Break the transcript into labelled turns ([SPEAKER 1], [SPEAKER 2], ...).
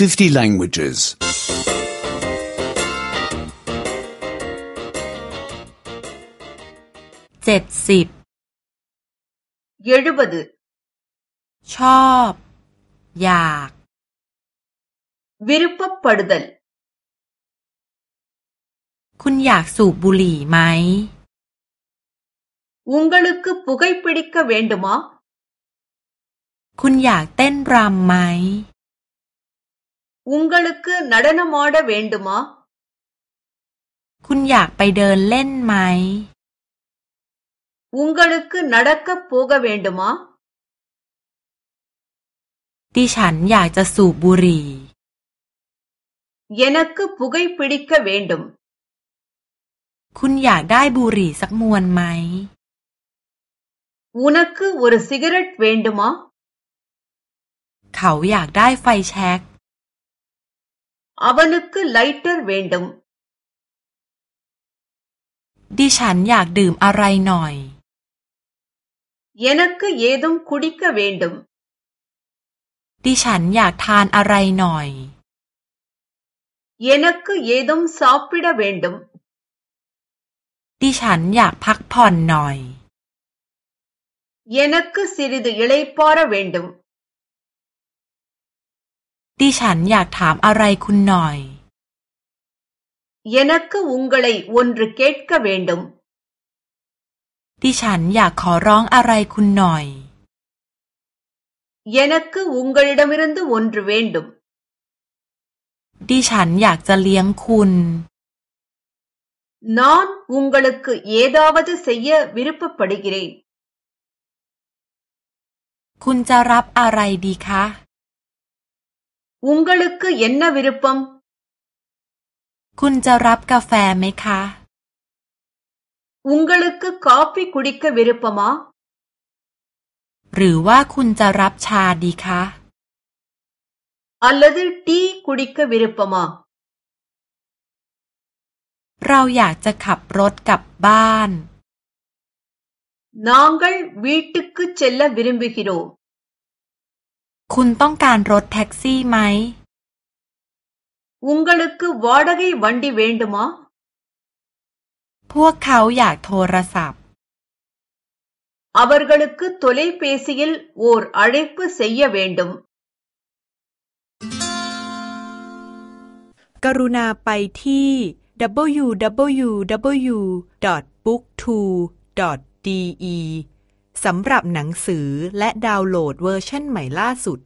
[SPEAKER 1] 50 languages. เจ็ดสิบยืดบดชอบ อยาก
[SPEAKER 2] วิรุปปดดล
[SPEAKER 1] คุณอยากสูบบุหรี่ไหม
[SPEAKER 2] உ ง் க ள ு க ் க ு புகைப்பிடிக்க வ ே ண ்คุณอยากเต้นรำไหม உங்களுக்கு நடனமாட வேண்டுமா คุณอยากไปเดินเล่นไหม உங்களுக்கு நடக்கப் போக வேண்டுமா
[SPEAKER 1] ดิฉันอยากจะสูบบุหรี่
[SPEAKER 2] எனக்கு புகைப்பிடிக்க வேண்டும்
[SPEAKER 1] คุณอยากได้บุหรี่สักมวนไหม
[SPEAKER 2] உனக்கு ஒரு சிகரெட் வேண்டுமா
[SPEAKER 1] เขาอยากได้ไฟแช็ก
[SPEAKER 2] அவனுக்கு லைட்டர் வேண்டும்
[SPEAKER 1] ดิฉันอยากดื่มอะไรหน่อย
[SPEAKER 2] எனக்கு ஏதும் குடிக்க வேண்டும்
[SPEAKER 1] ดิฉันอยากทานอะไรหน่อย
[SPEAKER 2] எனக்கு ஏதும் சாப்பிட வேண்டும்
[SPEAKER 1] ดิฉันอยากพักผ่อนหน่อย
[SPEAKER 2] எனக்கு சிறிது இளைப்பாற வேண்டும்
[SPEAKER 1] ดิฉันอยากถามอะไรคุณหน่อย
[SPEAKER 2] ยนักกูุงกลายวนรักเกตกับเวนดม
[SPEAKER 1] ดิฉันอยากขอร้องอะไรคุณหน่อย
[SPEAKER 2] ยนักกูุงกลายดมิรันตุวนรเวนดม
[SPEAKER 1] ดิฉันอยากจะเลี้ยงคุณ
[SPEAKER 2] นอนุงกลักเย่ดาวัตเสียวิรุปปะดิกรี
[SPEAKER 1] คุณจะรับอะไรดีคะุงกล
[SPEAKER 2] ุกก์เย็นน่ะวิรุปม์
[SPEAKER 1] คุณจะรับกาแฟไหมคะ
[SPEAKER 2] ุงกลุกก์กาแฟคุดิกก์วิรุปม์ม
[SPEAKER 1] หรือว่าคุณจะรับชาดีคะ
[SPEAKER 2] อัลลัดร์ทีคุดิกก์วิรุปม์ม
[SPEAKER 1] เราอยากจะขับรถกลับบ้านน้องกันวีตุกเช
[SPEAKER 2] ลล์วิริมบิคิโรคุณต้องการรถแท็กซี่ไหมุงก க ள กวอดก வ ா ட ดை வண்டி வ ே ண ் ட ு
[SPEAKER 1] พวกเขาอยากโทรศัพท์
[SPEAKER 2] อา ர รกลு க ் க ு த เพைิเ ச ி ய ி ல ் ஓர் அழைப்பு செய்ய வ
[SPEAKER 1] กรุณาไปที่ www.booktwo.de สำหรับหนังสือและดาวน์โหลดเวอร์ชันใหม่ล่าสุด